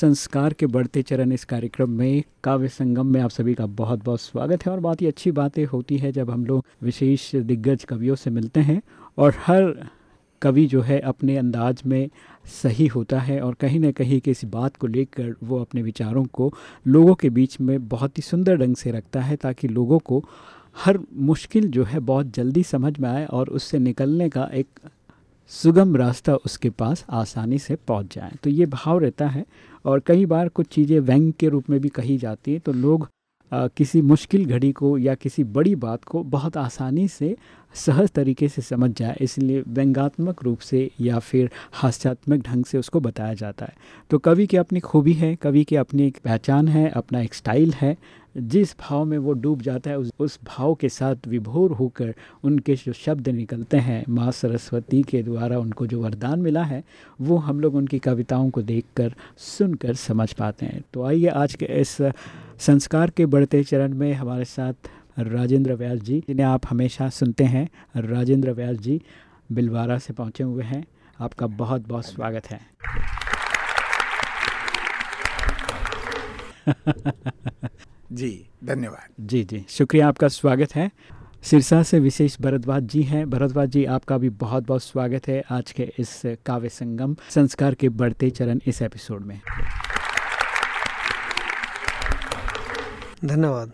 संस्कार के बढ़ते चरण इस कार्यक्रम में, काव्य संगम में आप सभी का बहुत बहुत स्वागत है और बहुत ही अच्छी बातें होती है जब हम लोग विशेष दिग्गज कवियों से मिलते हैं और हर कवि जो है अपने अंदाज में सही होता है और कहीं ना कहीं किसी बात को लेकर वो अपने विचारों को लोगों के बीच में बहुत ही सुंदर ढंग से रखता है ताकि लोगों को हर मुश्किल जो है बहुत जल्दी समझ में आए और उससे निकलने का एक सुगम रास्ता उसके पास आसानी से पहुँच जाए। तो ये भाव रहता है और कई बार कुछ चीज़ें व्यंग के रूप में भी कही जाती हैं तो लोग आ, किसी मुश्किल घड़ी को या किसी बड़ी बात को बहुत आसानी से सहज तरीके से समझ जाए इसलिए व्यंगात्मक रूप से या फिर हास्यात्मक ढंग से उसको बताया जाता है। तो कवि की अपनी खूबी है कवि की अपनी एक पहचान है अपना एक स्टाइल है जिस भाव में वो डूब जाता है, उस उस भाव के साथ विभोर होकर उनके जो शब्द निकलते हैं, माँ सरस्वती के द्वारा उनको जो वरदान मिला है, वो हम लोग उनकी कविताओं को देखकर, सुनकर समझ पाते हैं। तो आइए आज के इस संस्कार के बढ़ते चरण में हमारे साथ राजेंद्र व्यास जी, जिन्हें आप हमेशा सुनते हैं। राजेंद्र व्यास जी बिलवारा से पहुँचे हुए हैं। आपका बहुत बहुत स्वागत है। जी। धन्यवाद। जी जी। शुक्रिया आपका स्वागत है। सिरसा से विशेष भरद्वाज जी हैं। भरद्वाज जी आपका भी बहुत बहुत स्वागत है आज के इस काव्य संगम संस्कार के बढ़ते चरण इस एपिसोड में। धन्यवाद।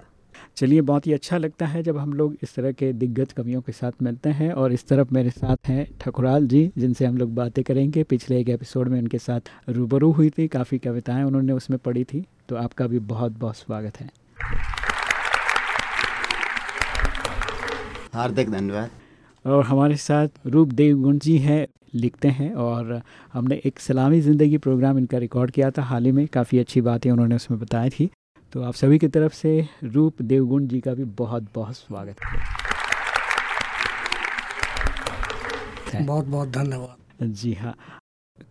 चलिए बहुत ही अच्छा लगता है जब हम लोग इस तरह के दिग्गज कवियों के साथ मिलते हैं और इस तरफ़ मेरे साथ हैं ठकुराल जी जिनसे हम लोग बातें करेंगे। पिछले एक एपिसोड में उनके साथ रूबरू हुई थी। काफ़ी कविताएँ उन्होंने उसमें पढ़ी थी। तो आपका भी बहुत बहुत स्वागत है। हार्दिक धन्यवाद। और हमारे साथ रूप देवगुण जी हैं लिखते हैं और हमने एक सलामी ज़िंदगी प्रोग्राम इनका रिकॉर्ड किया था। हाल ही में काफ़ी अच्छी बातें उन्होंने उसमें बताई थी। तो आप सभी की तरफ़ से रूप देवगुण जी का भी बहुत बहुत स्वागत। है बहुत बहुत धन्यवाद। जी हाँ।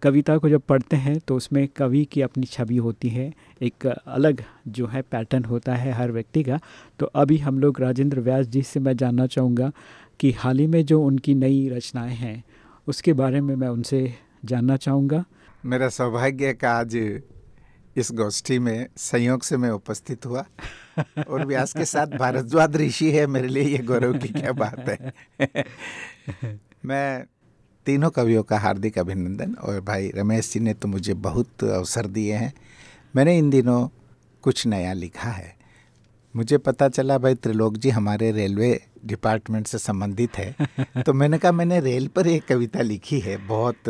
कविता को जब पढ़ते हैं तो उसमें कवि की अपनी छवि होती है। एक अलग जो है पैटर्न होता है हर व्यक्ति का। तो अभी हम लोग राजेंद्र व्यास जी से मैं जानना चाहूँगा कि हाल ही में जो उनकी नई रचनाएँ हैं उसके बारे में मैं उनसे जानना चाहूँगा। मेरा सौभाग्य का आज इस गोष्ठी में संयोग से मैं उपस्थित हुआ और व्यास के साथ भारद्वाज ऋषि है मेरे लिए ये गौरव की क्या बात है। मैं तीनों कवियों का हार्दिक अभिनंदन और भाई रमेश जी ने तो मुझे बहुत अवसर दिए हैं। मैंने इन दिनों कुछ नया लिखा है। मुझे पता चला भाई त्रिलोक जी हमारे रेलवे डिपार्टमेंट से संबंधित है। तो मैंने कहा मैंने रेल पर एक कविता लिखी है बहुत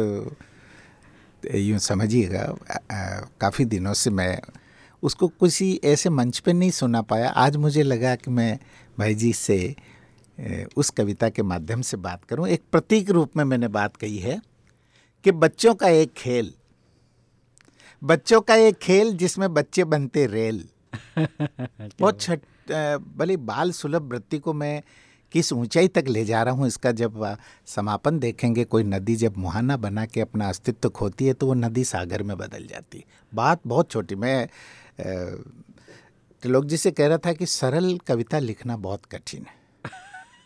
यूँ समझिएगा काफ़ी दिनों से मैं उसको किसी ऐसे मंच पे नहीं सुना पाया। आज मुझे लगा कि मैं भाई जी से उस कविता के माध्यम से बात करूँ। एक प्रतीक रूप में मैंने बात कही है कि बच्चों का एक खेल बच्चों का एक खेल जिसमें बच्चे बनते रेल। बहुत छठ भले बाल सुलभ वृत्ति को मैं किस ऊंचाई तक ले जा रहा हूँ इसका जब समापन देखेंगे कोई नदी जब मुहाना बना के अपना अस्तित्व खोती है तो वो नदी सागर में बदल जाती बात बहुत छोटी मैं त्रिलोक जी से कह रहा था कि सरल कविता लिखना बहुत कठिन है।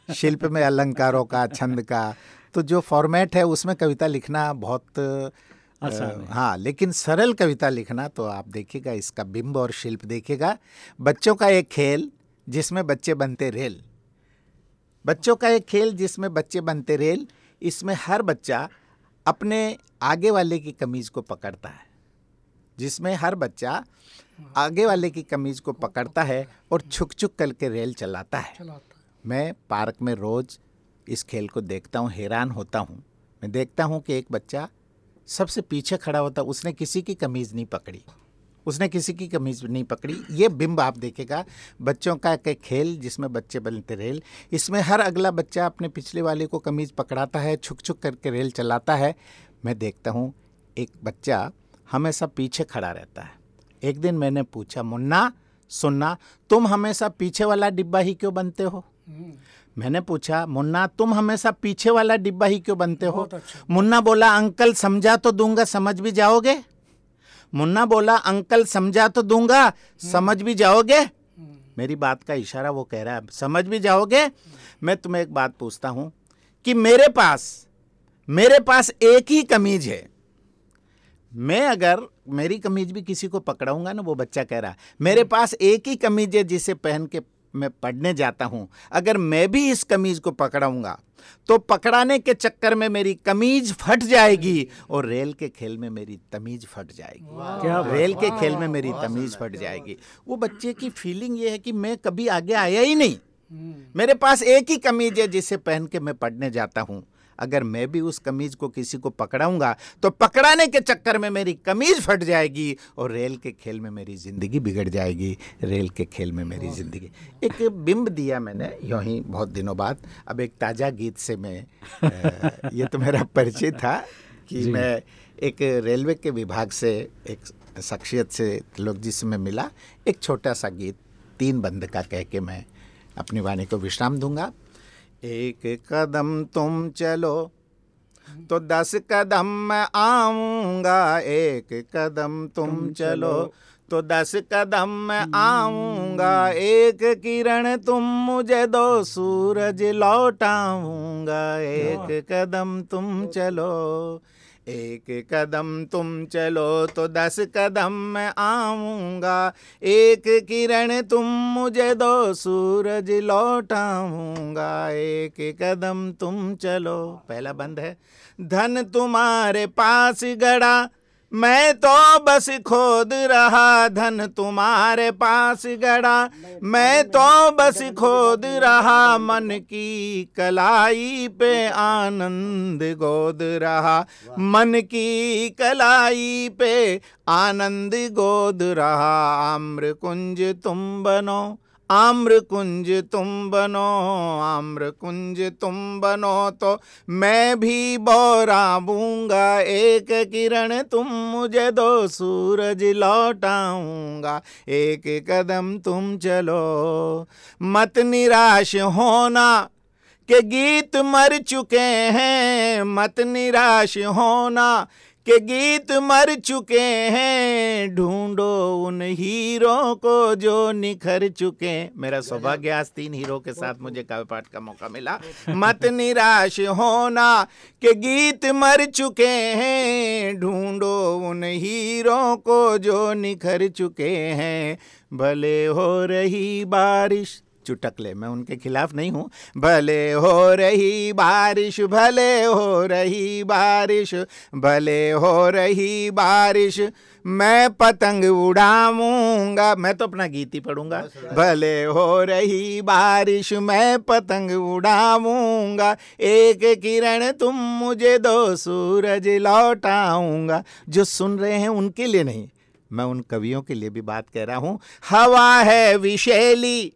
शिल्प में अलंकारों का छंद का। तो जो फॉर्मेट है उसमें कविता लिखना बहुत हाँ। लेकिन सरल कविता लिखना तो आप देखिएगा इसका बिंब और शिल्प देखिएगा। बच्चों का एक खेल जिसमें बच्चे बनते रेल। बच्चों का एक खेल जिसमें बच्चे बनते रेल इसमें हर बच्चा अपने आगे वाले की कमीज़ को पकड़ता है। जिसमें हर बच्चा आगे वाले की कमीज़ को पकड़ता है और छुक छुक करके रेल चलाता है। मैं पार्क में रोज़ इस खेल को देखता हूँ, हैरान होता हूँ। मैं देखता हूँ कि एक बच्चा सबसे पीछे खड़ा होता, उसने किसी की कमीज़ नहीं पकड़ी। उसने किसी की कमीज नहीं पकड़ी। ये बिंब आप देखेगा, बच्चों का एक खेल जिसमें बच्चे बनते रेल। इसमें हर अगला बच्चा अपने पिछले वाले को कमीज पकड़ाता है छुक छुक करके रेल चलाता है। मैं देखता हूँ, एक बच्चा हमेशा पीछे खड़ा रहता है। एक दिन मैंने पूछा, मुन्ना, सुनना, तुम हमेशा पीछे वाला डिब्बा ही क्यों बनते हो? मैंने पूछा मुन्ना तुम हमेशा पीछे वाला डिब्बा ही क्यों बनते हो? अच्छा। मुन्ना बोला अंकल समझा तो दूँगा समझ भी जाओगे? मुन्ना बोला अंकल समझा तो दूँगा समझ भी जाओगे? मेरी बात का इशारा वो कह रहा है समझ भी जाओगे? मैं तुम्हें एक बात पूछता हूँ कि मेरे पास मेरे पास एक ही कमीज है। मैं अगर मेरी कमीज भी किसी को पकड़ाऊँगा ना वो बच्चा कह रहा है मेरे पास एक ही कमीज है जिसे पहन के मैं पढ़ने जाता हूँ अगर मैं भी इस कमीज को पकड़ाऊँगा तो पकड़ाने के चक्कर में मेरी कमीज फट जाएगी और रेल के खेल में मेरी तमीज फट जाएगी। क्या रेल के खेल में मेरी तमीज फट जाएगी। वो बच्चे की फीलिंग ये है कि मैं कभी आगे आया ही नहीं। मेरे पास एक ही कमीज है जिसे पहन के मैं पढ़ने जाता हूँ। अगर मैं भी उस कमीज को किसी को पकड़ाऊँगा तो पकड़ाने के चक्कर में मेरी कमीज फट जाएगी और रेल के खेल में मेरी ज़िंदगी बिगड़ जाएगी। रेल के खेल में मेरी ज़िंदगी। एक बिंब दिया मैंने यूँ ही बहुत दिनों बाद। अब एक ताज़ा गीत से मैं ये तो मेरा परिचय था कि मैं एक रेलवे के विभाग से एक शख्सियत से लोग जिससे मैं मिला एक छोटा सा गीत तीन बंद का कह के मैं अपनी वाणी को विश्राम दूँगा। एक कदम तुम चलो तो दस कदम मैं आऊँगा। एक कदम तुम चलो तो दस कदम मैं आऊँगा। एक किरण तुम मुझे दो सूरज लौटाऊँगा। एक कदम तुम चलो। एक कदम तुम चलो तो दस कदम मैं आऊँगा। एक किरण तुम मुझे दो, सूरज लौटाऊँगा। एक कदम तुम चलो। पहला बंद है। धन तुम्हारे पास गड़ा। मैं तो बस खोद रहा धन तुम्हारे पास गड़ा। मैं तो बस खोद रहा मन की कलाई पे आनंद गोद रहा। मन की कलाई पे आनंद गोद रहा। आम्र कुंज तुम बनो। आम्र कुंज तुम बनो आम्र कुंज तुम बनो तो मैं भी बोरा बोराबूँगा, एक किरण तुम मुझे दो, सूरज लौटाऊँगा, एक कदम तुम चलो। मत निराश होना के गीत मर चुके हैं, मत निराश होना के गीत मर चुके हैं, ढूंढो उन हीरो को जो निखर चुके हैं। मेरा सौभाग्य, आज तीन हीरो के साथ मुझे काव्य पाठ का मौका मिला। मत निराश होना के गीत मर चुके हैं, ढूंढो उन हीरो को जो निखर चुके हैं। भले हो रही बारिश चुटकले मैं उनके खिलाफ नहीं हूँ। भले हो रही बारिश भले हो रही बारिश भले हो रही बारिश मैं पतंग उड़ाऊँगा। मैं तो अपना गीत ही पढ़ूँगा। भले हो रही बारिश मैं पतंग उड़ाऊँगा। एक किरण तुम मुझे दो सूरज लौटाऊँगा। जो सुन रहे हैं उनके लिए नहीं मैं उन कवियों के लिए भी बात कह रहा हूँ। हवा है विशेली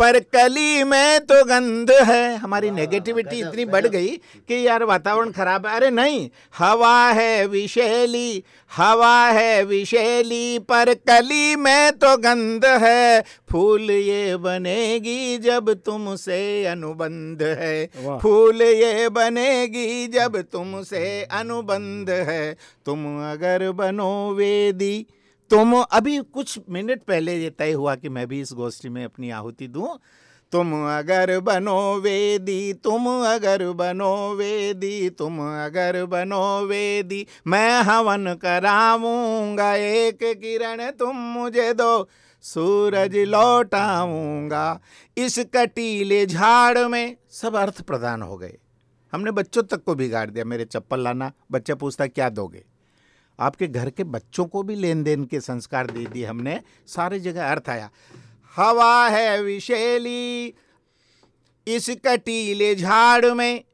पर कली में तो गंध है। हमारी नेगेटिविटी इतनी बढ़ गई कि यार वातावरण खराब है। अरे नहीं हवा है विशेली हवा है विशेली पर कली में तो गंध है। फूल ये बनेगी जब तुमसे अनुबंध है। फूल ये बनेगी जब तुमसे अनुबंध है। तुम अगर बनो वेदी तुम अभी कुछ मिनट पहले ये तय हुआ कि मैं भी इस गोष्ठी में अपनी आहुति दूँ। तुम अगर बनो वेदी, तुम अगर बनो वेदी, तुम अगर बनो वेदी, मैं हवन कराऊँगा, एक किरण तुम मुझे दो, सूरज लौटाऊँगा, इस कटीले झाड़ में। सब अर्थ प्रदान हो गए। हमने बच्चों तक को बिगाड़ दिया, मेरे चप्पल लाना, बच्चा पूछता, क्या दोगे? आपके घर के बच्चों को भी लेन देन के संस्कार दे दिए हमने, सारे जगह अर्थ आया। हवा है विशेली इस कटीले झाड़ में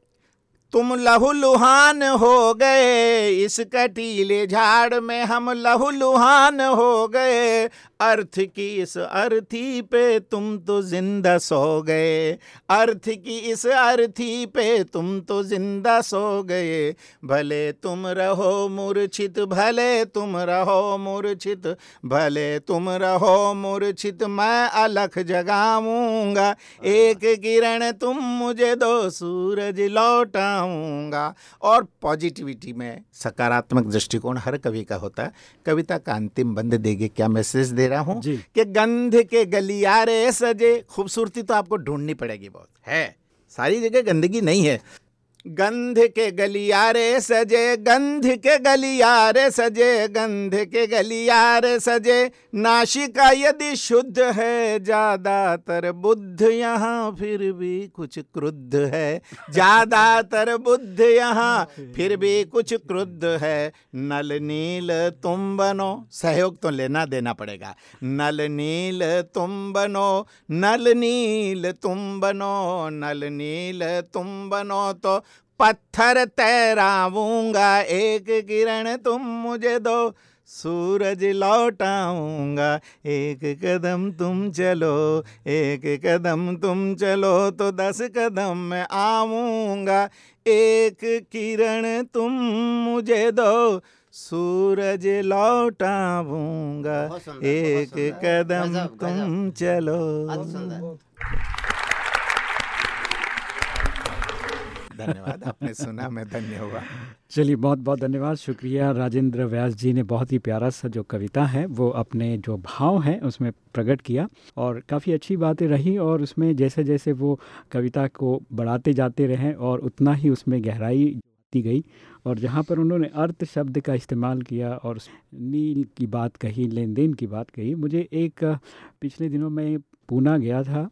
तुम लुहान हो गए इस कटीले झाड़ में हम लुहान हो गए। अर्थ की इस अर्थी पे तुम तो ज़िंदा सो गए। अर्थ की इस अर्थी पे तुम तो ज़िंदा सो गए। भले तुम रहो मूर्छित भले तुम रहो मूर्छित भले तुम रहो मूर्छित मैं अलख जगाऊँगा। एक किरण तुम मुझे दो सूरज लौटाऊँगा और पॉजिटिविटी में सकारात्मक दृष्टिकोण हर कवि का होता है। कविता का अंतिम बंद देगी क्या मैसेज दे रहा हूँ? कि गंध के गलियारे सजे। खूबसूरती तो आपको ढूंढनी पड़ेगी बहुत। है। सारी जगह गंदगी नहीं है। गंध के गलियारे सजे, गंध के गलियारे सजे, गंध के गलियारे सजे। नाशिका यदि शुद्ध है, ज़्यादातर बुद्ध यहाँ फिर भी कुछ क्रुद्ध है। ज़्यादातर बुद्ध यहाँ फिर भी कुछ क्रुद्ध है। नल नील तुम बनो सहयोग तो लेना देना पड़ेगा। नल नील तुम बनो नल नील तुम बनो नल नील तुम बनो तो पत्थर तैराऊँगा एक किरण तुम मुझे दो सूरज लौटाऊँगा एक कदम तुम चलो एक कदम तुम चलो तो दस कदम मैं आऊँगा एक किरण तुम मुझे दो सूरज लौटाऊँगा एक कदम तुम चलो। धन्यवाद, आपने सुना, मैं धन्य हुआ। चलिए बहुत बहुत धन्यवाद, शुक्रिया। राजेंद्र व्यास जी ने बहुत ही प्यारा सा जो कविता है, वो अपने जो भाव हैं, उसमें प्रकट किया और काफ़ी अच्छी बातें रही और उसमें जैसे जैसे वो कविता को बढ़ाते जाते रहे और उतना ही उसमें गहराई दी गई और जहाँ पर उन्होंने अर्थ शब्द का इस्तेमाल किया और नील की बात कही लेन देन की बात कही। मुझे एक पिछले दिनों में पूना गया था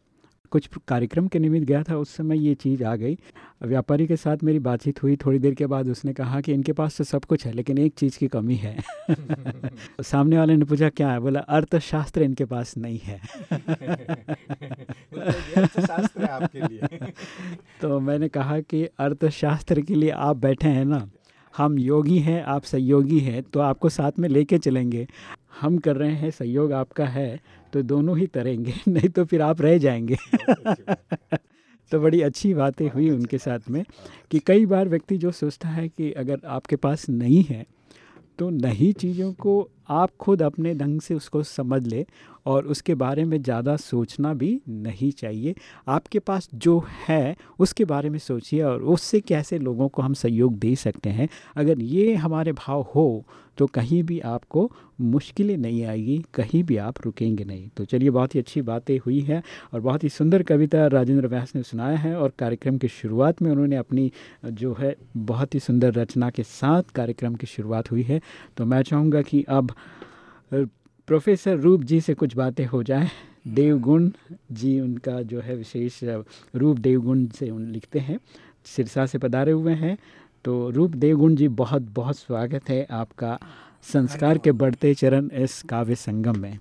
कुछ कार्यक्रम के निमित्त गया था उस समय ये चीज़ आ गई। व्यापारी के साथ मेरी बातचीत हुई थोड़ी देर के बाद उसने कहा कि इनके पास तो सब कुछ है लेकिन एक चीज़ की कमी है। सामने वाले ने पूछा क्या है? बोला अर्थशास्त्र इनके पास नहीं है। तो मैंने कहा कि अर्थशास्त्र के लिए आप बैठे हैं ना हम योगी हैं आप सहयोगी हैं तो आपको साथ में लेके चलेंगे। हम कर रहे हैं सहयोग आपका है तो दोनों ही तरेंगे नहीं तो फिर आप रह जाएँगे। तो बड़ी अच्छी बातें हुई उनके साथ में कि कई बार व्यक्ति जो सोचता है कि अगर आपके पास नहीं है तो नहीं चीज़ों को आप खुद अपने ढंग से उसको समझ ले और उसके बारे में ज़्यादा सोचना भी नहीं चाहिए। आपके पास जो है, उसके बारे में सोचिए और उससे कैसे लोगों को हम सहयोग दे सकते हैं। अगर ये हमारे भाव हो तो कहीं भी आपको मुश्किलें नहीं आएगी, कहीं भी आप रुकेंगे नहीं। तो चलिए, बहुत ही अच्छी बातें हुई हैं और बहुत ही सुंदर कविता राजेंद्र व्यास ने सुनाया है और कार्यक्रम की शुरुआत में उन्होंने अपनी, जो है, बहुत ही सुंदर रचना के साथ कार्यक्रम की शुरुआत हुई है। तो मैं चाहूँगा कि अब प्रोफेसर रूप जी से कुछ बातें हो जाए। देवगुण जी उनका जो है विशेष रूप देवगुण से उन लिखते हैं सिरसा से पधारे हुए हैं। तो रूप देवगुण जी बहुत बहुत स्वागत है आपका संस्कार के बढ़ते चरण इस काव्य संगम में।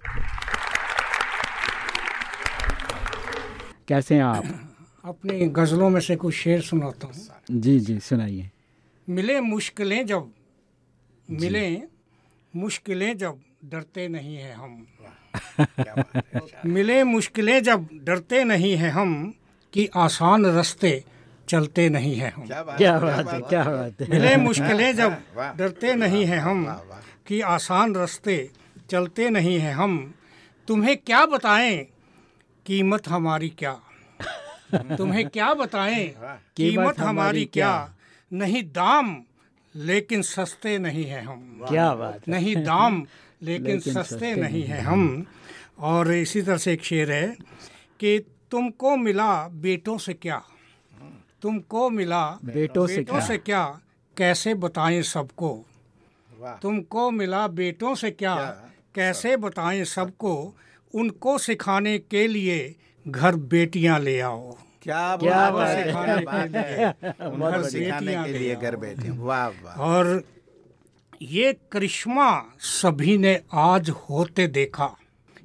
कैसे हैं आप? अपनी गज़लों में से कुछ शेर सुनाता हूँ। जी जी सुनाइए। मिले मुश्किलें जब मिले मुश्किलें जब डरते नहीं हैं हम। मिले मुश्किलें जब डरते नहीं हैं हम कि आसान रास्ते चलते नहीं हैं हम। क्या बात है क्या बात है मिले मुश्किलें जब डरते नहीं हैं हम कि आसान रास्ते चलते नहीं हैं हम तुम्हें क्या बताएँ कीमत हमारी क्या? तुम्हें क्या बताएँ कीमत हमारी क्या? नहीं दाम लेकिन सस्ते नहीं हैं हम। क्या बात नहीं दाम लेकिन, लेकिन सस्ते, सस्ते नहीं हैं हम। और इसी तरह से एक शेर है कि तुमको मिला बेटों से क्या? तुमको मिला बेटों से बेटों से क्या? कैसे बताएँ सबको? तुमको मिला बेटों से क्या? कैसे बताएँ सबको? उनको सिखाने के लिए घर बेटियाँ ले आओ। क्या क्या बात है। सिखाने के लिए। घर बैठे वाह वाह। और ये करिश्मा सभी ने आज होते देखा।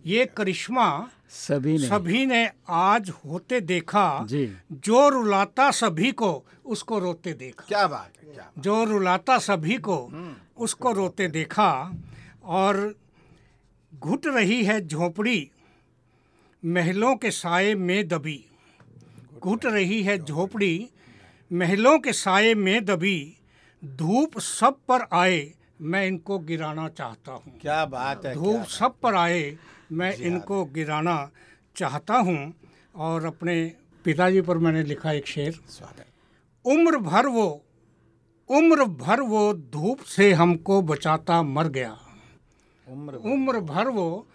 ये करिश्मा सभी ने। सभी ने आज होते देखा। जी। जो रुलाता सभी को उसको रोते देखा। क्या बात है क्या जो रुलाता सभी को उसको रोते देखा। और घुट रही है झोपड़ी महलों के साए में दबी। घुट रही है झोपड़ी महलों के साए में दबी धूप सब पर आए मैं इनको गिराना चाहता हूँ। क्या बात है धूप सब पर आए मैं इनको गिराना चाहता हूँ और अपने पिताजी पर मैंने लिखा एक शेर उम्र भर वो उम्र भर वो धूप से हमको बचाता मर गया। उम्र उम्र भर वो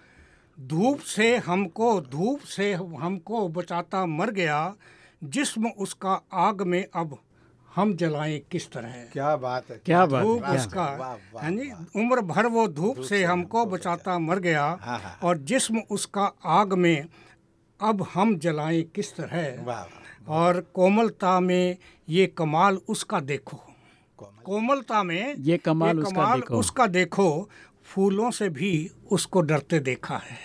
धूप से हमको धूप से हमको बचाता मर गया जिस्म उसका आग में अब हम जलाएँ किस तरह? क्या बात है क्या बात धूप है क्या उसका है नी उम्र भर वो धूप से हमको बचाता मर गया हाँ, हाँ। और जिस्म उसका आग में अब हम जलाएँ किस तरह? और कोमलता में ये कमाल उसका देखो। कोमलता में ये कमाल उसका देखो। उसका देखो फूलों से भी उसको डरते देखा है।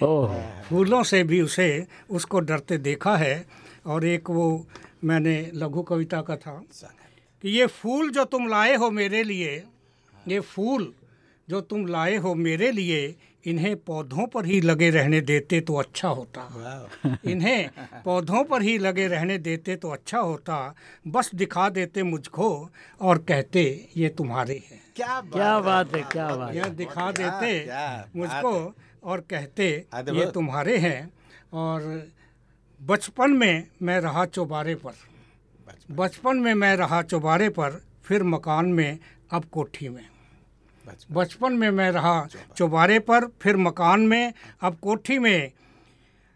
फूलों से भी उसे उसको डरते देखा है। और एक वो मैंने लघु कविता का था कि ये फूल जो तुम लाए हो मेरे लिए ये फूल जो तुम लाए हो मेरे लिए इन्हें पौधों पर ही लगे रहने देते तो अच्छा होता। इन्हें पौधों पर ही लगे रहने देते तो अच्छा होता। बस दिखा देते मुझको और कहते ये तुम्हारे हैं। क्या बात क्या बात है क्या बात यह दिखा देते मुझको और कहते ये तुम्हारे हैं। और बचपन में मैं रहा चौबारे पर। बचपन में मैं रहा चौबारे पर फिर मकान में अब कोठी में। बचपन। में मैं रहा चौबारे पर फिर मकान में अब कोठी में।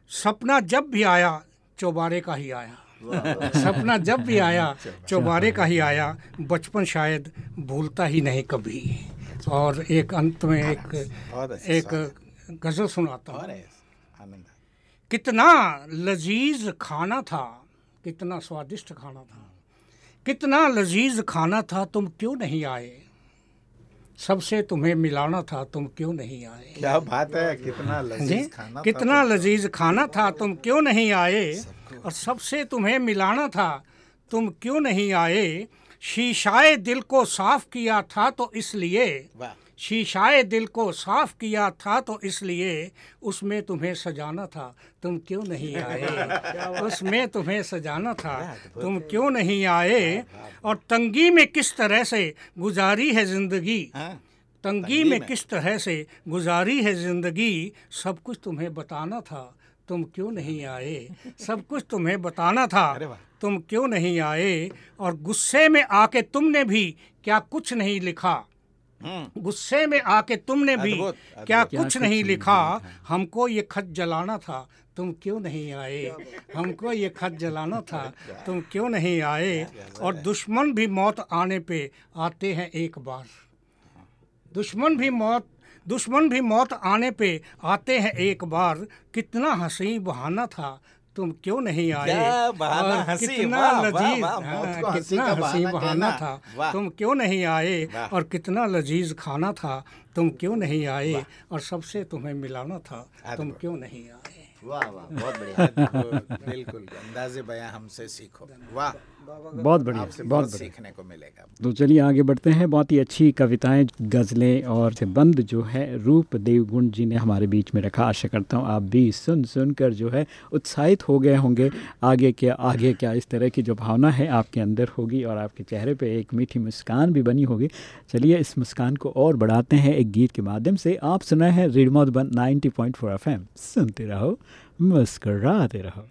सपना जब भी आया चौबारे का ही आया। सपना जब भी आया चौबारे। का ही आया। बचपन शायद भूलता ही नहीं कभी। और एक अंत में एक अच्छा एक गज़ल सुनाता हूँ। कितना लजीज खाना था कितना स्वादिष्ट खाना था। कितना लजीज खाना था तुम क्यों नहीं आए? सबसे तुम्हें मिलाना था तुम क्यों नहीं आए? क्या बात है कितना लजीज खाना कितना लजीज खाना था तुम क्यों नहीं आए? और सबसे तुम्हें मिलाना था तुम क्यों नहीं आए? शीशाए दिल को साफ़ किया था तो इसलिए शीशाए दिल को साफ़ किया था तो इसलिए उसमें तुम्हें सजाना था। तुम क्यों नहीं आए? उसमें तुम्हें सजाना था। तुम क्यों नहीं आए? और तंगी में किस तरह से गुजारी है ज़िंदगी? हाँ। तंगी में। किस तरह से गुजारी है ज़िंदगी? सब कुछ तुम्हें बताना था। तुम क्यों नहीं आए? सब कुछ तुम्हें बताना था। तुम क्यों नहीं आए? और गुस्से में आके तुमने भी क्या कुछ नहीं लिखा? हम्म। गुस्से में आके तुमने भी अद्भुत, क्या अद्भुत। कुछ नहीं लिखा? हमको ये खत जलाना था। तुम क्यों नहीं आए? हमको ये खत जलाना था। तुम क्यों नहीं आए? और दुश्मन भी मौत आने पे आते हैं एक बार। दुश्मन भी मौत दुश्मन भी मौत आने पे आते हैं एक बार। कितना हँसी बहाना था। तुम क्यों नहीं आए? बहाना, कितना लजीज हाँ, कितना हँसी बहाना था। तुम क्यों नहीं आए? और कितना लजीज खाना था। तुम क्यों नहीं आए? और सबसे तुम्हें मिलाना था तुम क्यों नहीं आए? वाह वाह बहुत बढ़िया। बिल्कुल बिल्कुल। अंदाजे बयां हमसे सीखो। वाह। बहुत बढ़िया आपसे बहुत बढ़िया। सीखने को मिलेगा। तो चलिए आगे बढ़ते हैं। बहुत ही अच्छी कविताएँ गज़लें और से बंद जो है रूप देवगुण जी ने हमारे बीच में रखा। आशा करता हूँ आप भी सुन सुन कर जो है उत्साहित हो गए होंगे। आगे क्या आगे क्या इस तरह की जो भावना है आपके अंदर होगी और आपके चेहरे पर एक मीठी मुस्कान भी बनी होगी। चलिए इस मुस्कान को और बढ़ाते हैं एक गीत के माध्यम से। आप सुना है रेडमोट बन ninety point four F M. सुनते रहो मुस्कराते रहो।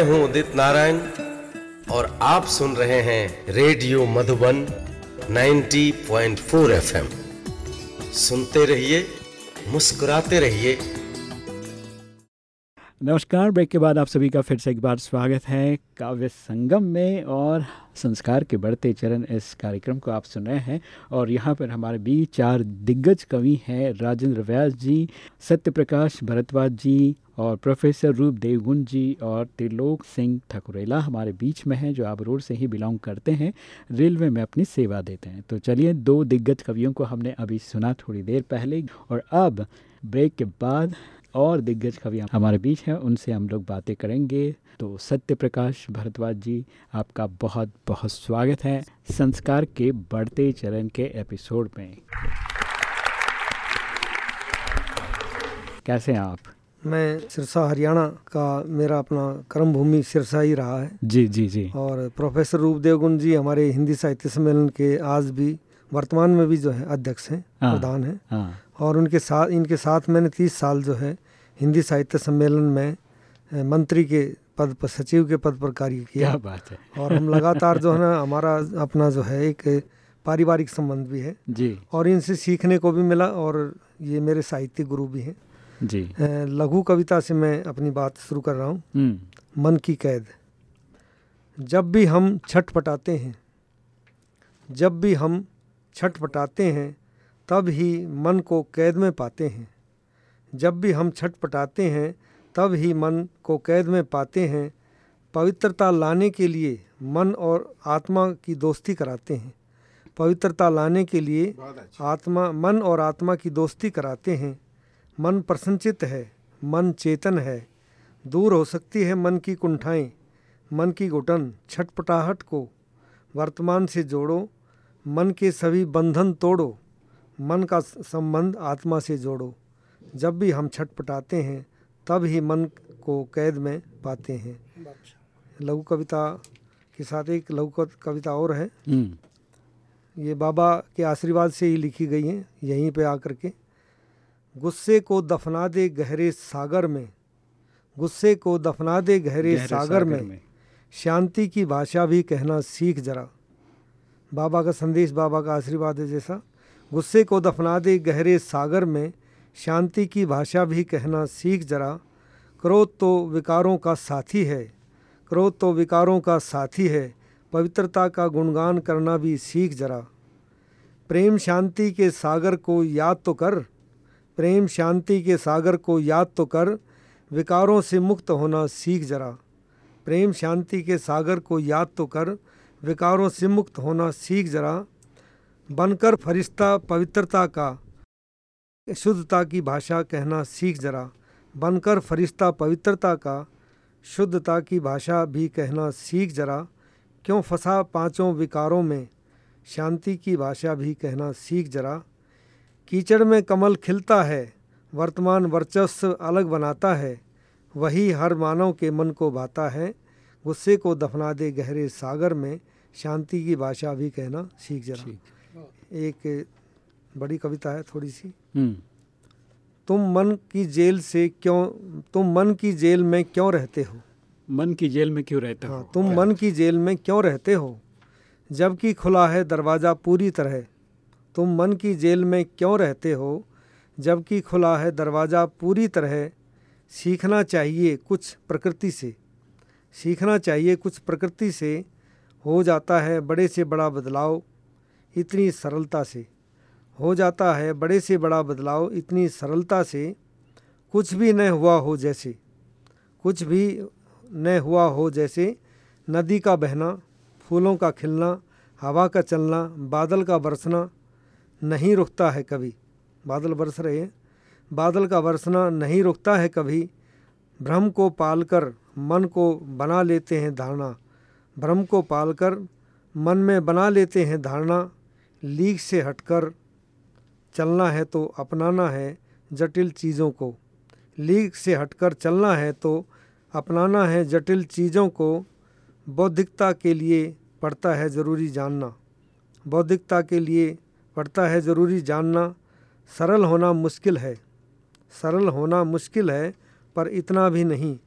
मैं हूँ उदित नारायण और आप सुन रहे हैं रेडियो मधुबन 90.4 एफएम। सुनते रहिए, मुस्कुराते रहिए। नमस्कार, ब्रेक के बाद आप सभी का फिर से एक बार स्वागत है काव्य संगम में और संस्कार के बढ़ते चरण इस कार्यक्रम को आप सुन रहे हैं और यहाँ पर हमारे बीच चार दिग्गज कवि हैं राजेंद्र व्यास जी सत्य प्रकाश भरद्वाज जी और प्रोफेसर रूप देवगुन जी और त्रिलोक सिंह ठकुरेला हमारे बीच में हैं, जो आबरूर से ही बिलोंग करते हैं। रेलवे में अपनी सेवा देते हैं। तो चलिए, दो दिग्गज कवियों को हमने अभी सुना थोड़ी देर पहले, और अब ब्रेक के बाद और दिग्गज कवि हमारे बीच हैं, उनसे हम लोग बातें करेंगे। तो सत्य प्रकाश भरद्वाज जी, आपका बहुत बहुत स्वागत है संस्कार के बढ़ते चरण के एपिसोड में। कैसे हैं आप? मैं सिरसा हरियाणा का मेरा अपना कर्म भूमि सिरसा ही रहा है। जी जी जी। और प्रोफेसर रूपदेव गुण जी हमारे हिंदी साहित्य सम्मेलन के आज भी वर्तमान में भी जो है अध्यक्ष हैं हाँ, प्रधान हैं। हाँ। और उनके साथ इनके साथ मैंने तीस साल जो है हिंदी साहित्य सम्मेलन में मंत्री के पद पर सचिव के पद पर कार्य किया। क्या बात है। और हम लगातार जो है ना हमारा अपना जो है एक पारिवारिक संबंध भी है। जी। और इनसे सीखने को भी मिला और ये मेरे साहित्यिक गुरु भी हैं। जी। लघु कविता से मैं अपनी बात शुरू कर रहा हूँ। हम्म। मन की कैद। जब भी हम छटपटाते हैं जब भी हम छटपटाते हैं तब ही मन को कैद में पाते हैं। जब भी हम छटपटाते हैं तब ही मन को कैद में पाते हैं। पवित्रता लाने के लिए मन और आत्मा की दोस्ती कराते हैं। पवित्रता लाने के लिए आत्मा मन और आत्मा की दोस्ती कराते हैं। मन प्रसन्नचित है मन चेतन है। दूर हो सकती है मन की कुंठाएँ मन की घुटन छटपटाहट को। वर्तमान से जोड़ो मन के सभी बंधन तोड़ो मन का संबंध आत्मा से जोड़ो। जब भी हम छटपटाते हैं तब ही मन को कैद में पाते हैं। लघु कविता के साथ एक लघु कविता और है। हम्म। ये बाबा के आशीर्वाद से ही लिखी गई हैं यहीं पे आकर के। गुस्से को दफना दे गहरे सागर में गुस्से को दफना दे गहरे, गहरे सागर, सागर में, में, शांति की भाषा भी कहना सीख जरा। बाबा का संदेश बाबा का आशीर्वाद है जैसा। गुस्से को दफना दे गहरे सागर में शांति की भाषा भी कहना सीख जरा। क्रोध तो विकारों का साथी है क्रोध तो विकारों का साथी है। पवित्रता का गुणगान करना भी सीख जरा। प्रेम शांति के सागर को याद तो कर प्रेम शांति के सागर को याद तो कर, विकारों से मुक्त होना सीख जरा। प्रेम शांति के सागर को याद तो कर, विकारों से मुक्त होना सीख जरा। बनकर फरिश्ता पवित्रता का, शुद्धता की भाषा कहना सीख जरा। बनकर फरिश्ता पवित्रता का, शुद्धता की भाषा भी कहना सीख जरा। क्यों फंसा पाँचों विकारों में, शांति की भाषा भी कहना सीख जरा। कीचड़ में कमल खिलता है वर्तमान वर्चस्व अलग बनाता है वही हर मानव के मन को भाता है। गुस्से को दफना दे गहरे सागर में शांति की भाषा भी कहना सीख जरा। एक बड़ी कविता है थोड़ी सी। हम्म। तुम मन की जेल से क्यों तुम मन की जेल में क्यों रहते हो? मन की जेल में क्यों रहते हाँ हो? तुम मन की जेल में क्यों रहते हो? जबकि खुला है दरवाज़ा पूरी तरह तुम मन की जेल में क्यों रहते हो, जबकि खुला है दरवाज़ा पूरी तरह? सीखना चाहिए कुछ प्रकृति से। सीखना चाहिए कुछ प्रकृति से। हो जाता है बड़े से बड़ा बदलाव, इतनी सरलता से। हो जाता है बड़े से बड़ा बदलाव, इतनी सरलता से। कुछ भी न हुआ हो जैसे। कुछ भी न हुआ हो जैसे। नदी का बहना, फूलों का खिलना, हवा का चलना, बादल का बरसना नहीं रुकता है कभी। बादल बरस रहे हैं। बादल का बरसना नहीं रुकता है कभी। भ्रम को पालकर मन को बना लेते हैं धारणा। भ्रम को पालकर मन में बना लेते हैं धारणा। लीक से हटकर चलना है तो अपनाना है जटिल चीज़ों को। लीक से हटकर चलना है तो अपनाना है जटिल चीज़ों को। बौद्धिकता के लिए पड़ता है ज़रूरी जानना। बौद्धिकता के लिए पड़ता है ज़रूरी जानना। सरल होना मुश्किल है। सरल होना मुश्किल है, पर इतना भी नहीं।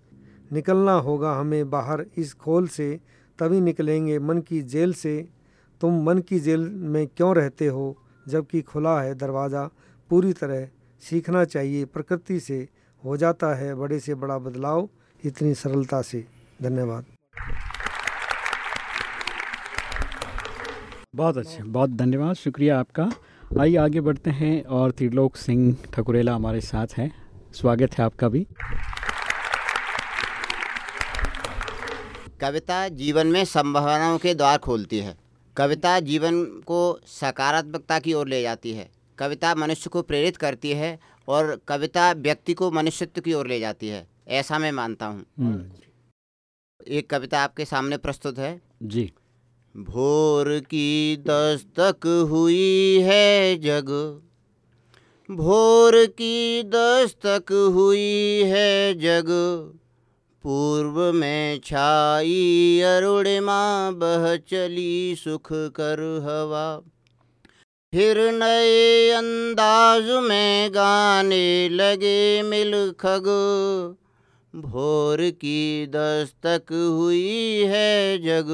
निकलना होगा हमें बाहर इस खोल से, तभी निकलेंगे मन की जेल से। तुम मन की जेल में क्यों रहते हो, जबकि खुला है दरवाज़ा। पूरी तरह सीखना चाहिए, प्रकृति से हो जाता है बड़े से बड़ा बदलाव। इतनी सरलता से। धन्यवाद। बहुत अच्छे बहुत धन्यवाद शुक्रिया आपका। आइए आगे बढ़ते हैं और त्रिलोक सिंह ठकुरेला हमारे साथ हैं। स्वागत है आपका भी। कविता जीवन में संभावनाओं के द्वार खोलती है। कविता जीवन को सकारात्मकता की ओर ले जाती है। कविता मनुष्य को प्रेरित करती है और कविता व्यक्ति को मनुष्यत्व की ओर ले जाती है। ऐसा मैं मानता हूँ। हम्म, एक कविता आपके सामने प्रस्तुत है। जी। भोर की दस्तक हुई है जग। भोर की दस्तक हुई है जग। पूर्व में छाई अरुणिमा बह चली सुख कर हवा। फिर नए अंदाज में गाने लगे मिल खग। भोर की दस्तक हुई है जग।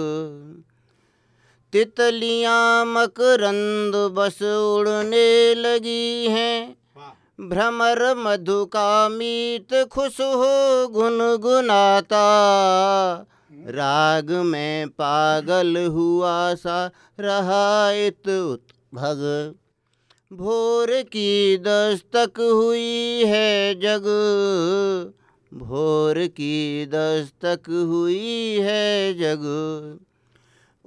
तितलियाँ मकरंद बस उड़ने लगी हैं। भ्रमर मधु का मीत खुश हो गुनगुनाता। राग में पागल हुआ सा रहा इत भग भोर की दस्तक हुई है जग। भोर की दस्तक हुई है जग।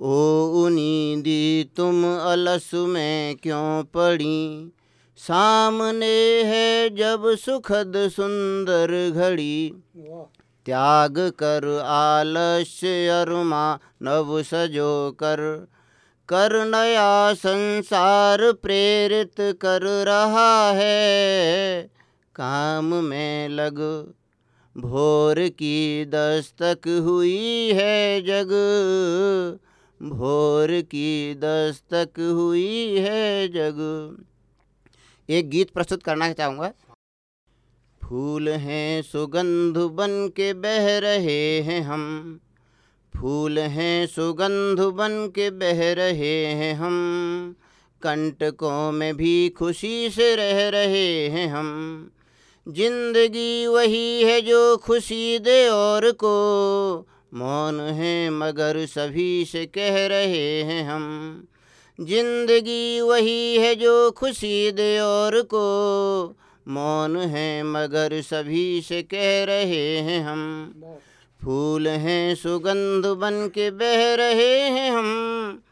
ओ नींदी तुम अलस में क्यों पड़ी? सामने है जब सुखद सुंदर घड़ी। त्याग कर आलस्य अरुमा नव सजो कर। कर नया संसार प्रेरित कर रहा है। काम में लग भोर की दस्तक हुई है जग। भोर की दस्तक हुई है जग। एक गीत प्रस्तुत करना चाहूँगा। फूल हैं सुगंध बन के बह रहे हैं हम। फूल हैं सुगंध बन के बह रहे हैं हम। कंटकों में भी खुशी से रह रहे हैं हम। ज़िंदगी वही है जो खुशी दे और को। मौन है मगर सभी से कह रहे हैं हम। ज़िंदगी वही है जो खुशी दे और को। मौन है मगर सभी से कह रहे हैं हम। फूल हैं सुगंध बन के बह रहे हैं हम।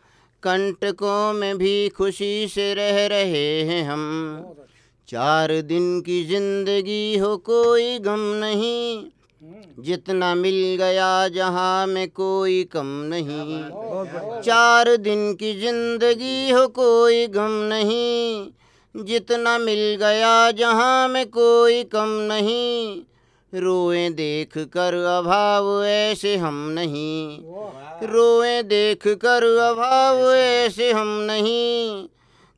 कंटकों में भी खुशी से रह रहे हैं हम। चार दिन की ज़िंदगी हो कोई गम नहीं। जितना मिल गया जहाँ में कोई कम नहीं। चार दिन की ज़िंदगी हो कोई गम नहीं। जितना मिल गया जहाँ में कोई कम नहीं। रोए देख कर अभाव ऐसे हम नहीं। रोए देख कर अभाव ऐसे हम नहीं।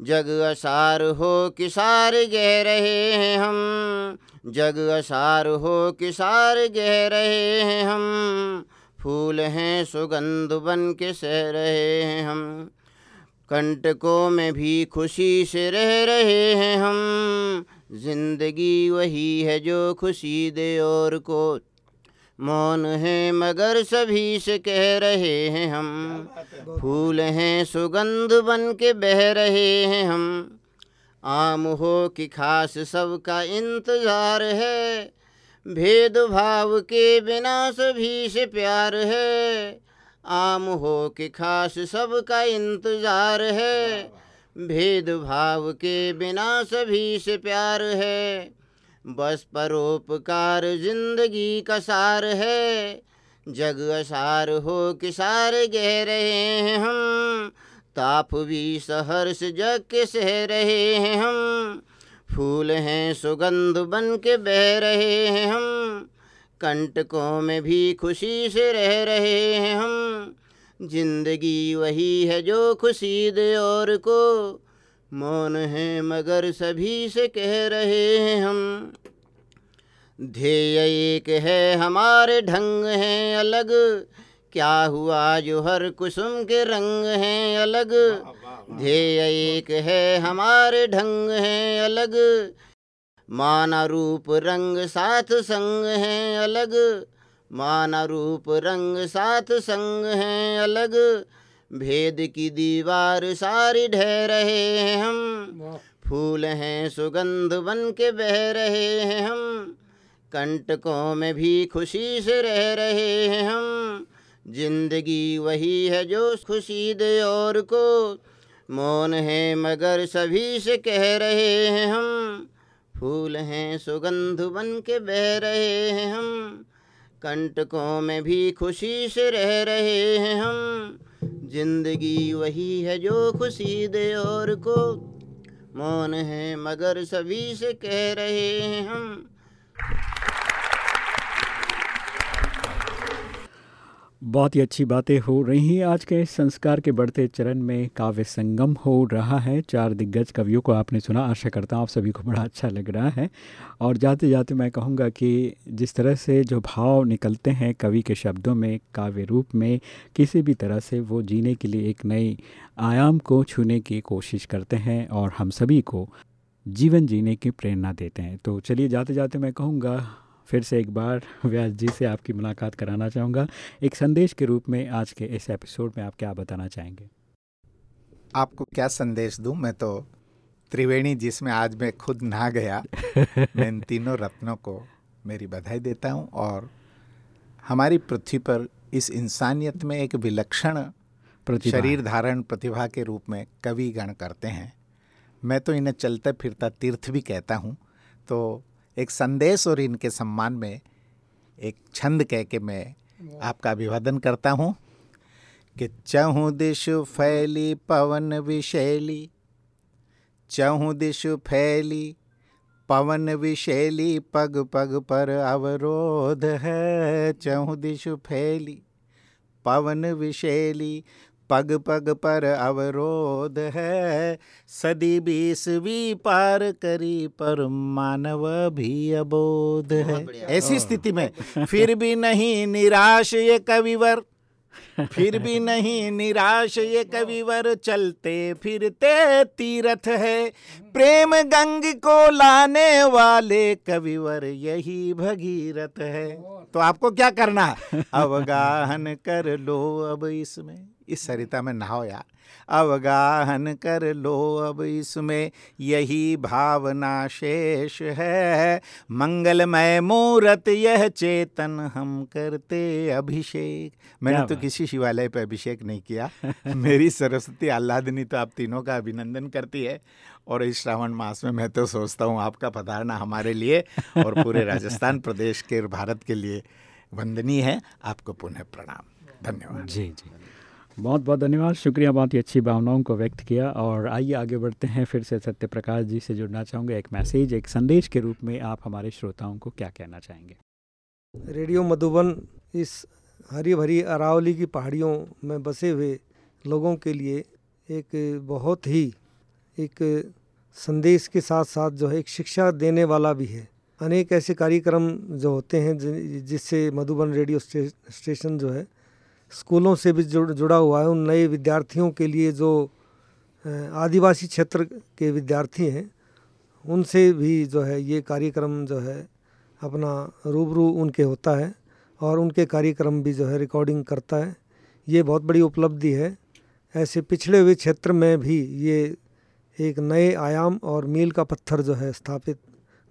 जग असार हो कि सार गह रहे हैं हम। जग असार हो कि सार गह रहे हैं हम। फूल हैं सुगंध बन के सह रहे हैं हम। कंटकों में भी खुशी से रह रहे हैं हम। ज़िंदगी वही है जो खुशी दे और को। मौन है मगर सभी से कह रहे हैं हम। फूल हैं सुगंध बन के बह रहे हैं हम। आम हो कि खास सबका इंतज़ार है। भेदभाव के बिना सभी से प्यार है। आम हो कि खास सबका इंतज़ार है। भेदभाव के बिना सभी से प्यार है। बस परोपकार ज़िंदगी का सार है। जग असार हो कि सार गह रहे हैं हम। ताप भी सहर्ष जग सह रहे हैं हम। फूल हैं सुगंध बन के बह रहे हैं हम। कंटकों में भी खुशी से रह रहे हैं हम। ज़िंदगी वही है जो खुशी दे और को। मौन है मगर सभी से कह रहे हैं हम। ध्येय एक है, हमारे ढंग हैं अलग। क्या हुआ जो हर कुसुम के रंग हैं अलग? ध्येय एक है हमारे ढंग हैं अलग। माना रूप रंग साथ संग हैं अलग। माना रूप रंग साथ संग हैं अलग। भेद की दीवार सारी ढह रहे हैं हम। फूल हैं सुगंध बन के बह रहे हैं हम। कंटकों में भी खुशी से रह रहे हैं हम। ज़िंदगी वही है जो खुशी दे और को। मौन है मगर सभी से कह रहे हैं हम। फूल हैं सुगंध बन के बह रहे हैं हम। कंटकों में भी खुशी से रह रहे हैं हम। ज़िंदगी वही है जो खुशी दे और को। मौन है मगर सभी से कह रहे हैं हम। बहुत ही अच्छी बातें हो रही हैं। आज के संस्कार के बढ़ते चरण में काव्य संगम हो रहा है। चार दिग्गज कवियों को आपने सुना। आशा करता हूँ आप सभी को बड़ा अच्छा लग रहा है। और जाते जाते मैं कहूँगा कि जिस तरह से जो भाव निकलते हैं कवि के शब्दों में, काव्य रूप में, किसी भी तरह से वो जीने के लिए एक नए आयाम को छूने की कोशिश करते हैं और हम सभी को जीवन जीने की प्रेरणा देते हैं। तो चलिए जाते जाते मैं कहूँगा फिर से एक बार व्यास जी से आपकी मुलाकात कराना चाहूँगा। एक संदेश के रूप में आज के इस एपिसोड में आप क्या बताना चाहेंगे? आपको क्या संदेश दूँ? मैं तो त्रिवेणी जिसमें आज मैं खुद नहा गया मैं इन तीनों रत्नों को मेरी बधाई देता हूँ और हमारी पृथ्वी पर इस इंसानियत में एक विलक्षण शरीर धारण प्रतिभा के रूप में कवि गण करते हैं। मैं तो इन्हें चलता फिरता तीर्थ भी कहता हूँ। तो एक संदेश और इनके सम्मान में एक छंद कह के मैं आपका अभिवादन करता हूँ कि चहु दिश फैली पवन विशैली, चहु दिश फैली पवन विशैली, पग पग पर अवरोध है। चहु दिश फैली पवन विशैली पग पग पर अवरोध है। सदी बीसवीं पार करी पर मानव भी अबोध है। ऐसी स्थिति में फिर भी नहीं निराश ये कविवर फिर भी नहीं निराश ये कविवर चलते फिरते तीरथ है। प्रेम गंग को लाने वाले कविवर यही भगीरथ है। तो आपको क्या करना? अवगाहन कर लो अब इसमें। इस सरिता में नहाओ यार। अवगाहन कर लो अब इसमें यही भावना शेष है। मंगलमय मूर्त यह चेतन हम करते अभिषेक। मैंने तो किसी शिवालय पर अभिषेक नहीं किया। मेरी सरस्वती आह्लादनी तो आप तीनों का अभिनंदन करती है। और इस श्रावण मास में मैं तो सोचता हूँ आपका पधारना हमारे लिए और पूरे राजस्थान प्रदेश के भारत के लिए वंदनीय है। आपको पुनः प्रणाम। धन्यवाद। जी जी। बहुत बहुत धन्यवाद। शुक्रिया, बहुत ही अच्छी भावनाओं को व्यक्त किया। और आइए, आगे बढ़ते हैं फिर से सत्य प्रकाश जी से जुड़ना चाहूँगा। एक मैसेज, एक संदेश के रूप में आप हमारे श्रोताओं को क्या कहना चाहेंगे? रेडियो मधुबन, इस हरी भरी अरावली की पहाड़ियों में बसे हुए लोगों के लिए एक बहुत ही, एक संदेश के साथ साथ जो है, एक शिक्षा देने वाला भी है। अनेक ऐसे कार्यक्रम जो होते हैं जिससे मधुबन रेडियो स्टेशन जो है स्कूलों से भी जुड़, जुड़ा हुआ है। उन नए विद्यार्थियों के लिए जो आदिवासी क्षेत्र के विद्यार्थी हैं, उनसे भी जो है ये कार्यक्रम जो है अपना रूबरू उनके होता है और उनके कार्यक्रम भी जो है रिकॉर्डिंग करता है। ये बहुत बड़ी उपलब्धि है। ऐसे पिछड़े हुए क्षेत्र में भी ये एक नए आयाम और मील का पत्थर जो है स्थापित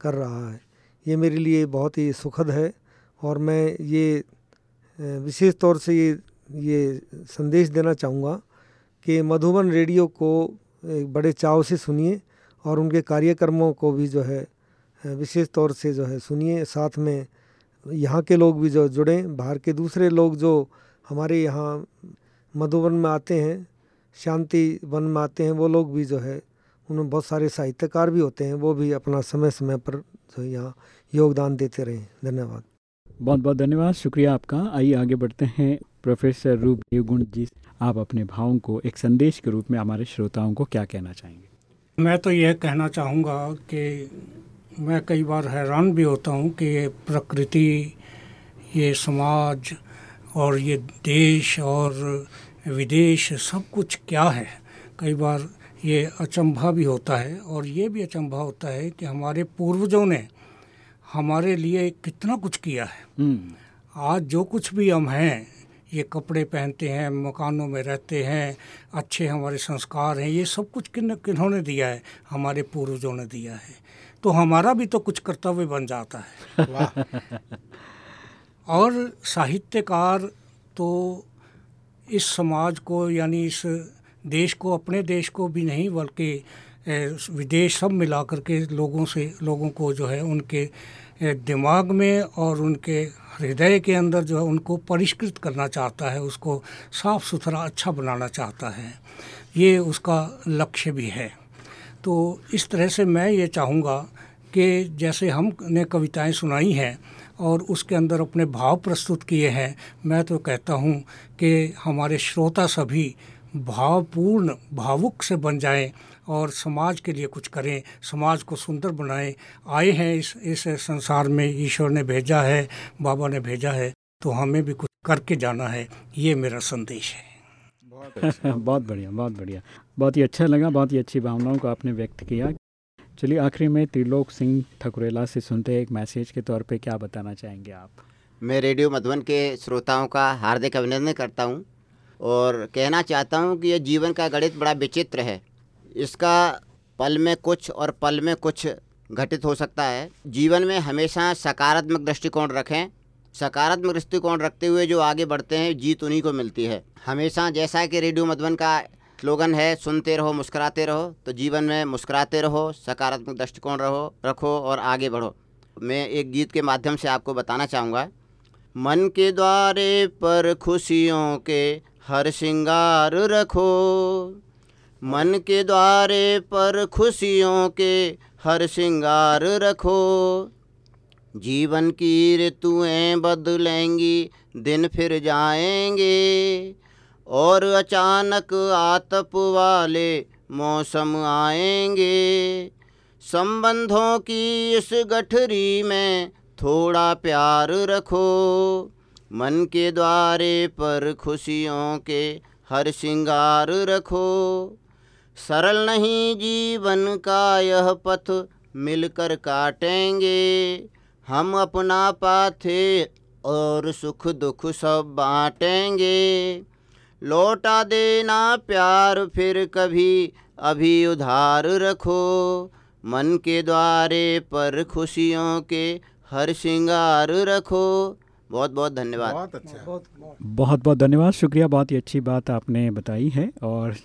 कर रहा है। ये मेरे लिए बहुत ही सुखद है और मैं ये विशेष तौर से ये ये संदेश देना चाहूँगा कि मधुबन रेडियो को एक बड़े चाव से सुनिए और उनके कार्यक्रमों को भी जो है विशेष तौर से जो है सुनिए। साथ में यहाँ के लोग भी जो जुड़ें, बाहर के दूसरे लोग जो हमारे यहाँ मधुबन में आते हैं, शांति वन में आते हैं, वो लोग भी जो है उनमें बहुत सारे साहित्यकार भी होते हैं, वो भी अपना समय समय पर जो यहाँ योगदान देते रहें। धन्यवाद। बहुत बहुत धन्यवाद। शुक्रिया आपका। आइए आगे बढ़ते हैं। प्रोफेसर रूप देवगुण जी आप अपने भावों को एक संदेश के रूप में हमारे श्रोताओं को क्या कहना चाहेंगे? मैं तो यह कहना चाहूँगा कि मैं कई बार हैरान भी होता हूँ कि ये प्रकृति ये समाज और ये देश और विदेश सब कुछ क्या है? कई बार ये अचंभा भी होता है और ये भी अचंभा होता है कि हमारे पूर्वजों ने हमारे लिए कितना कुछ किया है। हम्म। आज जो कुछ भी हम हैं ये कपड़े पहनते हैं मकानों में रहते हैं अच्छे हमारे संस्कार हैं ये सब कुछ किन किन्होंने दिया है? हमारे पूर्वजों ने दिया है। तो हमारा भी तो कुछ कर्तव्य बन जाता है। और साहित्यकार तो इस समाज को यानी इस देश को अपने देश को भी नहीं बल्कि विदेश सब मिला करके लोगों से लोगों को जो है उनके दिमाग में और उनके हृदय के अंदर जो है उनको परिष्कृत करना चाहता है, उसको साफ़ सुथरा अच्छा बनाना चाहता है। ये उसका लक्ष्य भी है। तो इस तरह से मैं ये चाहूँगा कि जैसे हमने कविताएँ सुनाई हैं और उसके अंदर अपने भाव प्रस्तुत किए हैं, मैं तो कहता हूँ कि हमारे श्रोता सभी भावपूर्ण, भावुक से बन जाएँ और समाज के लिए कुछ करें समाज को सुंदर बनाएँ। आए हैं इस इस संसार में ईश्वर ने भेजा है बाबा ने भेजा है तो हमें भी कुछ करके जाना है ये मेरा संदेश है। बहुत अच्छा। बढ़िया बहुत बढ़िया। बहुत ही अच्छा लगा बहुत ही अच्छी भावनाओं को आपने व्यक्त किया। चलिए आखिरी में त्रिलोक सिंह ठकुरेला से सुनते हैं एक मैसेज के तौर पे क्या बताना चाहेंगे आप? मैं रेडियो मधुबन के श्रोताओं का हार्दिक अभिनंदन करता हूँ और कहना चाहता हूँ कि यह जीवन का गणित बड़ा विचित्र है। इसका पल में कुछ और पल में कुछ घटित हो सकता है। जीवन में हमेशा सकारात्मक दृष्टिकोण रखें। सकारात्मक दृष्टिकोण रखते हुए जो आगे बढ़ते हैं, जीत उन्हीं को मिलती है। हमेशा जैसा कि रेडियो मधुबन का स्लोगन है, सुनते रहो, मुस्कुराते रहो तो जीवन में मुस्कुराते रहो, सकारात्मक दृष्टिकोण रहो, रखो और आगे बढ़ो। मैं एक गीत के माध्यम से आपको बताना चाहूँगा। मन के द्वारे पर खुशियों के हर श्रृंगार रखो। मन के द्वारे पर खुशियों के हर श्रृंगार रखो। जीवन की ऋतुएँ बदलेंगी, दिन फिर जाएँगे। और अचानक आतप वाले मौसम आएँगे। संबंधों की इस गठरी में थोड़ा प्यार रखो। मन के द्वारे पर खुशियों के हर श्रृंगार रखो। सरल नहीं जीवन का यह पथ मिलकर काटेंगे। हम अपना पाथे और सुख दुख सब बांटेंगे। लौटा देना प्यार फिर कभी अभी उधार रखो। मन के द्वारे पर खुशियों के हर श्रृंगार रखो। बहुत बहुत धन्यवाद। बहुत अच्छा। बहुत बहुत धन्यवाद। शुक्रिया बहुत ही अच्छी बात आपने बताई है और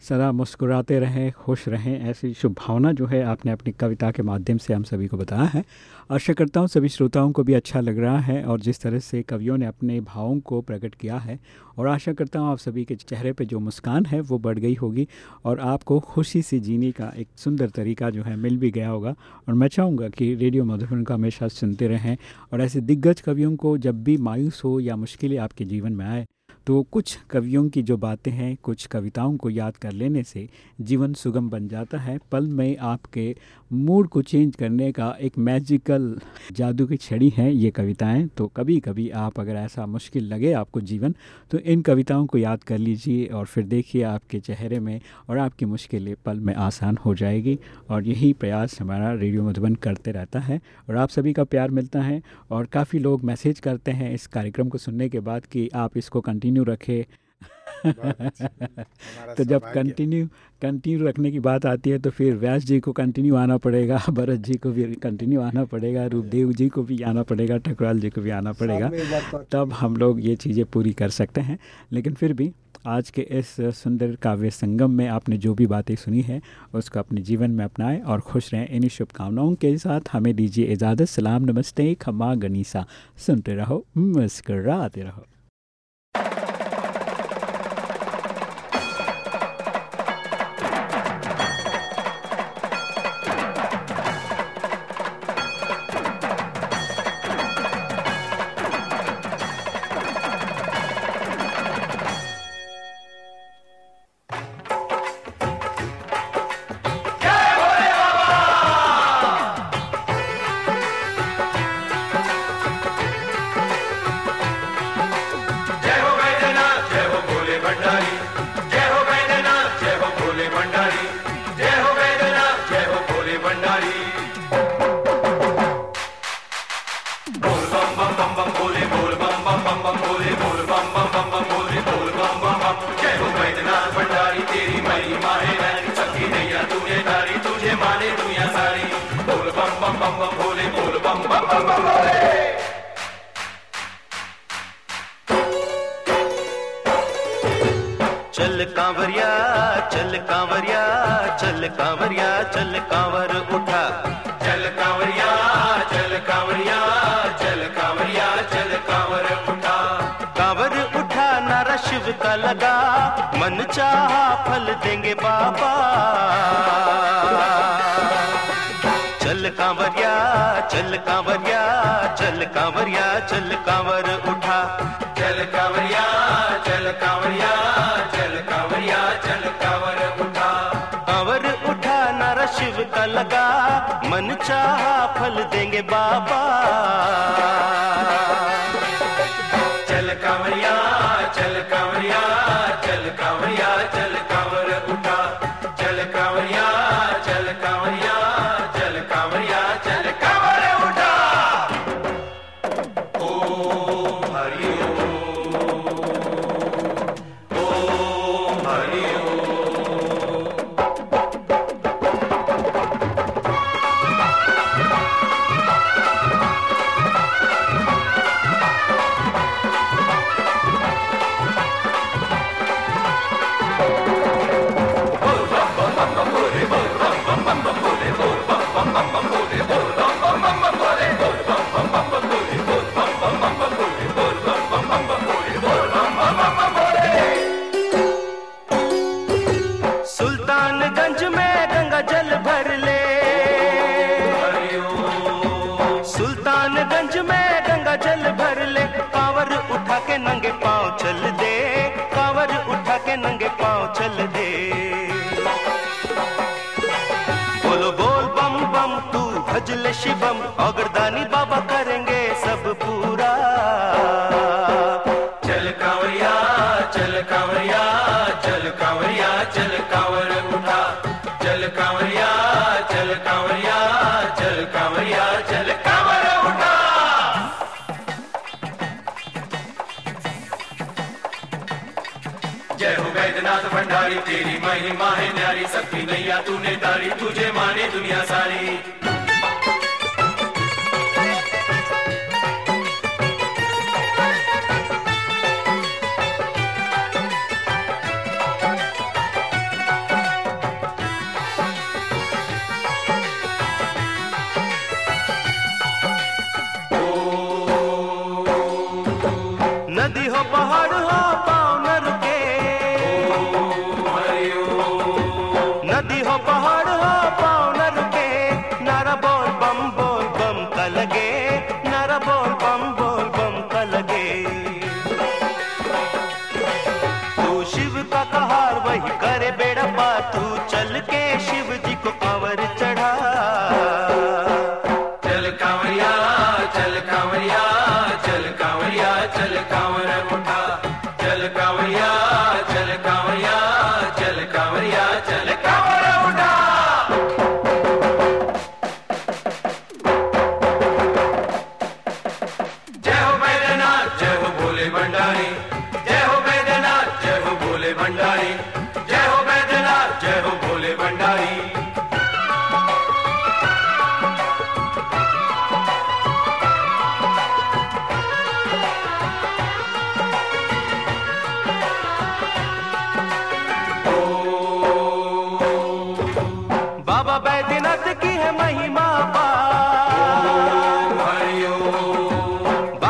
सदा मुस्कुराते रहें, खुश रहें, ऐसी शुभ भावना जो है आपने अपनी कविता के माध्यम से हम सभी को बताया है। आशा करता हूँ सभी श्रोताओं को भी अच्छा लग रहा है और जिस तरह से कवियों ने अपने भावों को प्रकट किया है और आशा करता हूँ आप सभी के चेहरे पे जो मुस्कान है वो बढ़ गई होगी और आपको खुशी से जीने का एक सुंदर तरीका जो है मिल भी गया होगा। और मैं चाहूँगा कि रेडियो मधुबन का हमेशा सुनते रहें और ऐसे दिग्गज कवियों को जब भी मायूस हो या मुश्किलें आपके जीवन में आए तो कुछ कवियों की जो बातें हैं, कुछ कविताओं को याद कर लेने से जीवन सुगम बन जाता है। पल में आपके मूड को चेंज करने का एक मैजिकल जादू की छड़ी है ये कविताएँ। तो कभी कभी आप अगर ऐसा मुश्किल लगे आपको जीवन तो इन कविताओं को याद कर लीजिए और फिर देखिए आपके चेहरे में और आपकी मुश्किलें पल में आसान हो जाएगी। और यही प्रयास हमारा रेडियो मधुबन करते रहता है और आप सभी का प्यार मिलता है और काफ़ी लोग मैसेज करते हैं इस कार्यक्रम को सुनने के बाद कि आप इसको कंटिन्यू कंटिन्यू रखे। तो जब कंटिन्यू कंटिन्यू रखने की बात आती है तो फिर व्यास जी को कंटिन्यू आना पड़ेगा भरत जी को भी कंटिन्यू आना पड़ेगा रूपदेव जी को भी आना पड़ेगा ठकुराल जी को भी आना पड़ेगा। तब हम लोग ये चीज़ें पूरी कर सकते हैं। लेकिन फिर भी आज के इस सुंदर काव्य संगम में आपने जो भी बातें सुनी है उसको अपने जीवन में अपनाएँ और खुश रहें। इन्हीं शुभकामनाओं के साथ हमें दीजिए इजाज़त। सलाम नमस्ते खमा गनीसा। सुनते रहो मुस्कराते रहो। संभाल देंगे बाबा। की नैया तूने तारी तुझे माने दुनिया सारी।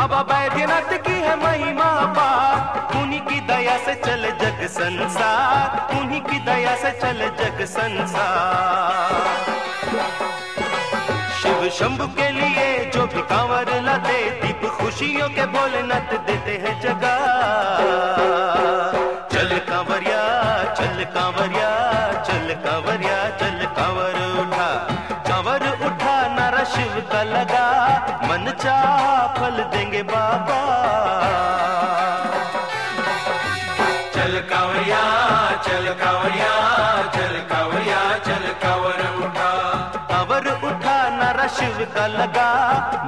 बाबा बैद्यनाथ की है महिमा पार उन्हीं की दया से चल जग संसार। उन्हीं की दया से चल जग संसार। शिव शंभु के लिए जो भी कांवर लाते, दीप खुशियों के बोले नत देते हैं जगा। चल कांवरिया चल कांवरिया। बच्चा फल देंगे बाबा। चल कावरिया चल कावरिया चल कावरिया चल कावर उठा। कवर उठा नारा शिव का लगा।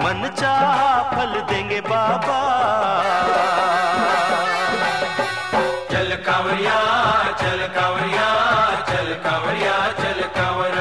मन चाह फल देंगे बाबा। चल कावरिया चल कावरिया चल कावरिया चल कावरिया